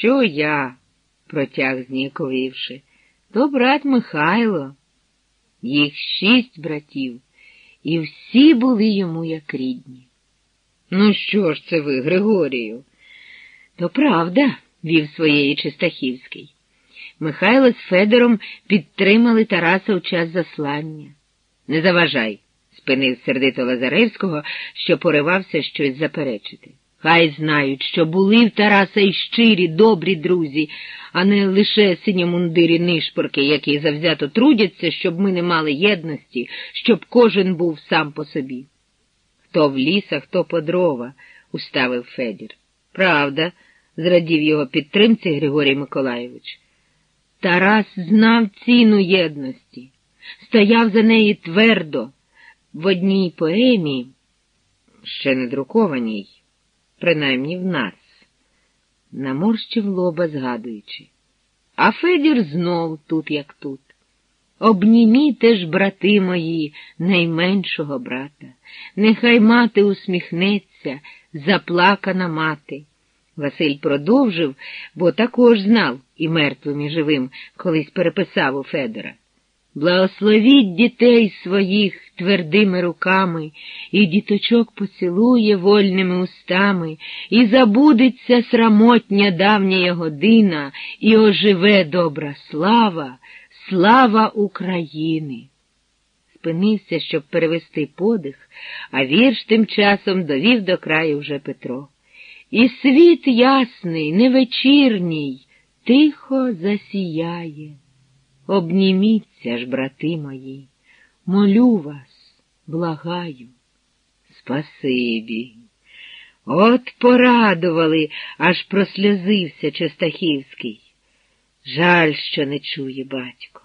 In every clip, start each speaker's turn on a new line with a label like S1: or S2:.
S1: Що я? протяг зніяковівши. То брат Михайло. Їх шість братів, і всі були йому як рідні. Ну, що ж це ви, Григорію? То правда, вів своєї Чистахівський. Михайло з Федором підтримали Тараса у час заслання. Не заважай, спинив сердито Лазаревського, що поривався щось заперечити. Хай знають, що були в Тараса і щирі, добрі друзі, а не лише синьомундирі нишпорки, які завзято трудяться, щоб ми не мали єдності, щоб кожен був сам по собі. Хто в лісах, хто по дрова, уставив Федір. Правда, зрадів його підтримці Григорій Миколаєвич. Тарас знав ціну єдності, стояв за неї твердо, в одній поемі, ще не друкованій, принаймні в нас, наморщив лоба, згадуючи. А Федір знов тут, як тут. Обніміте ж, брати мої, найменшого брата, нехай мати усміхнеться, заплакана мати. Василь продовжив, бо також знав і мертвим, і живим, колись переписав у Федора. Благословіть дітей своїх твердими руками, і діточок поцілує вольними устами, і забудеться срамотня давня година, і оживе добра слава, слава України. Спинився, щоб перевести подих, а вірш тим часом довів до краю вже Петро. І світ ясний, невечірній, тихо засіяє. Обніміться ж, брати мої, молю вас, благаю. Спасибі. От порадували, аж просльозився Честахівський. Жаль, що не чує батько.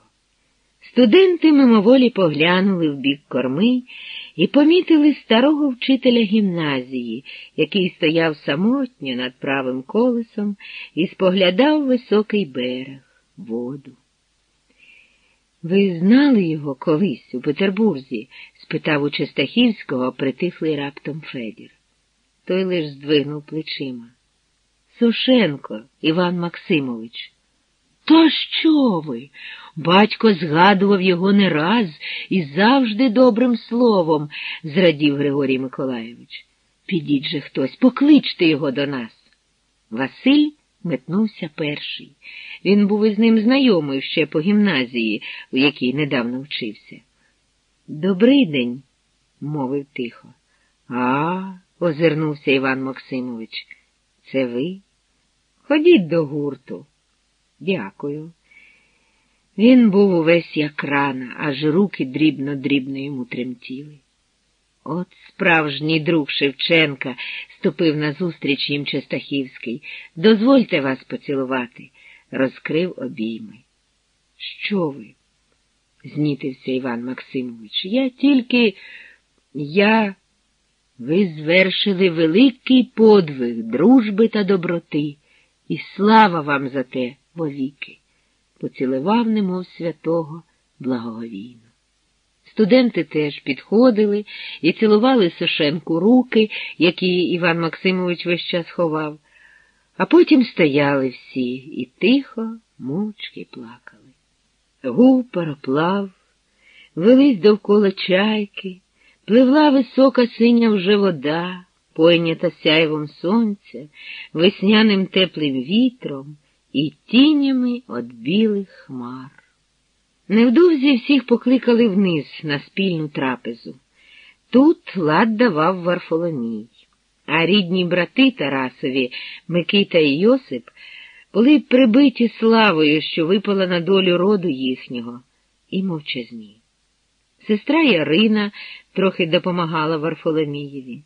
S1: Студенти мимоволі поглянули в бік корми і помітили старого вчителя гімназії, який стояв самотньо над правим колесом і споглядав високий берег, воду. Ви знали його колись у Петербурзі? спитав у Честахівського притихлий раптом Федір. Той лиш здвигнув плечима. Сушенко, Іван Максимович. Та що ви? Батько згадував його не раз і завжди добрим словом, зрадів Григорій Миколаєвич. Підіть же хтось, покличте його до нас. Василь метнувся перший. Він був із ним знайомий ще по гімназії, у якій недавно вчився. Добрий день, мовив тихо. А, озирнувся Іван Максимович. Це ви? Ходіть до гурту. Дякую. Він був увесь як рана, аж руки дрібно-дрібно йому тремтіли. От справжній друг Шевченка ступив назустріч їм Честахівський. Дозвольте вас поцілувати, розкрив обійми. Що ви? знітився Іван Максимович. Я тільки я. Ви звершили великий подвиг дружби та доброти, і слава вам за те вовіки, поцілував немов святого благоговійно. Студенти теж підходили і цілували Сошенку руки, які Іван Максимович весь час ховав, а потім стояли всі і тихо, мовчки плакали. Гув пароплав, велись довкола чайки, пливла висока синя вже вода, пойнята сяйвом сонця, весняним теплим вітром і тінями від білих хмар. Невдовзі всіх покликали вниз на спільну трапезу. Тут лад давав Варфоломій, а рідні брати Тарасові, Микита і Йосип, були прибиті славою, що випала на долю роду їхнього, і мовчазні. Сестра Ярина трохи допомагала Варфоломієві.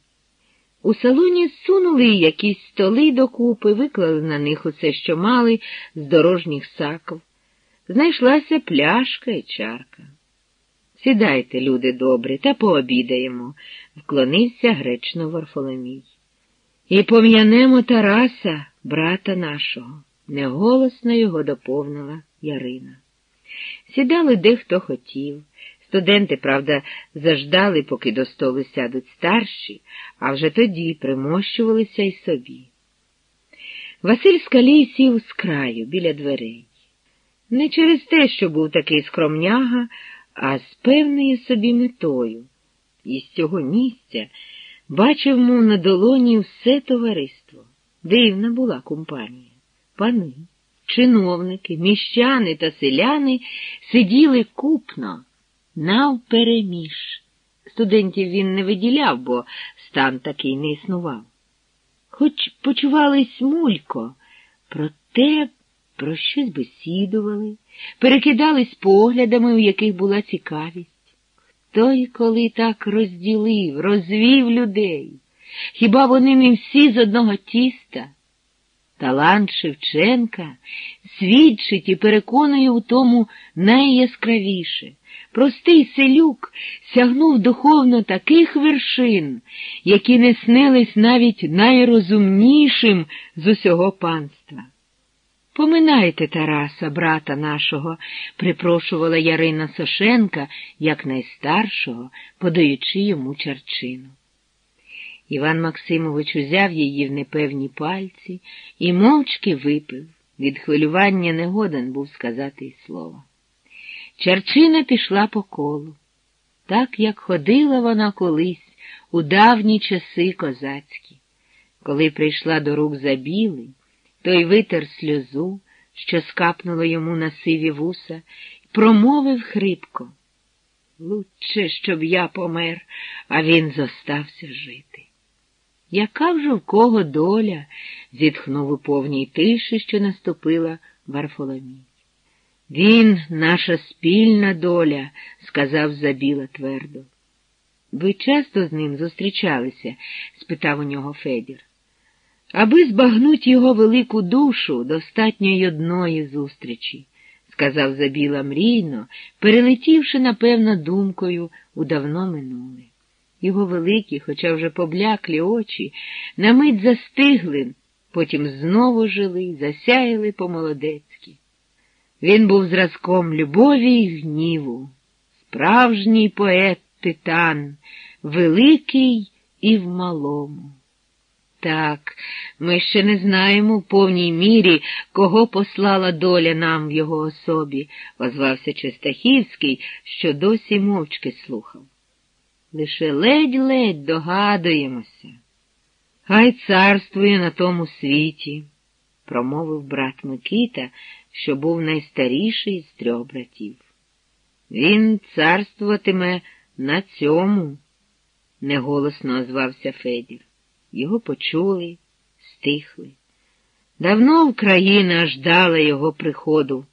S1: У салоні сунули якісь столи докупи, виклали на них усе, що мали, з дорожніх саков. Знайшлася пляшка і чарка. Сідайте, люди добрі, та пообідаємо, вклонився гречно Варфоломій. І пом'янемо Тараса, брата нашого, неголосно його доповнила Ярина. Сідали де хто хотів. Студенти, правда, заждали, поки до столу сядуть старші, а вже тоді примощувалися й собі. Василь Скалій сів з краю біля дверей. Не через те, що був такий скромняга, а з певною собі метою. І з цього місця бачив, мов на долоні все товариство. Дивна була компанія. Пани, чиновники, міщани та селяни сиділи купно навпереміж. Студентів він не виділяв, бо стан такий не існував. Хоч почувались мулько, проте про щось бесідували, перекидались поглядами, у яких була цікавість. Хто й коли так розділив, розвів людей? Хіба вони не всі з одного тіста? Талант Шевченка свідчить і переконує у тому найяскравіше. Простий селюк сягнув духовно таких вершин, які не снились навіть найрозумнішим з усього панства. Поминайте Тараса, брата нашого, припрошувала Ярина Сошенка, як найстаршого, подаючи йому чарчину. Іван Максимович узяв її в непевні пальці і мовчки випив. Від хвилювання не годен був сказати й слова. Чарчина пішла по колу, так як ходила вона колись у давні часи козацькі. Коли прийшла до рук забілий, той витер сльозу, що скапнуло йому на сиві вуса, промовив хрипко. Лучше, щоб я помер, а він зостався жити. Яка вже в кого доля? зітхнув у повній тиші, що наступила Варфоломій. Він наша спільна доля, сказав Забіла твердо. Ви часто з ним зустрічалися? спитав у нього Федір. Аби збагнуть його велику душу, достатньо й одної зустрічі, сказав Забіла мрійно, перелетівши, напевно, думкою у давно минуле. Його великі, хоча вже побляклі очі, на мить застигли, потім знову жили, засяяли по-молодецьки. Він був зразком любові й гніву, справжній поет титан, великий і в малому. Так, ми ще не знаємо в повній мірі, кого послала доля нам в його особі, озвався Чистахівський, що досі мовчки слухав. Лише ледь-ледь догадуємося. Хай царствує на тому світі, промовив брат Микита, що був найстаріший з трьох братів. Він царствуватиме на цьому, неголосно озвався Федір. Його почули, стихли. Давно Україна ждала його приходу.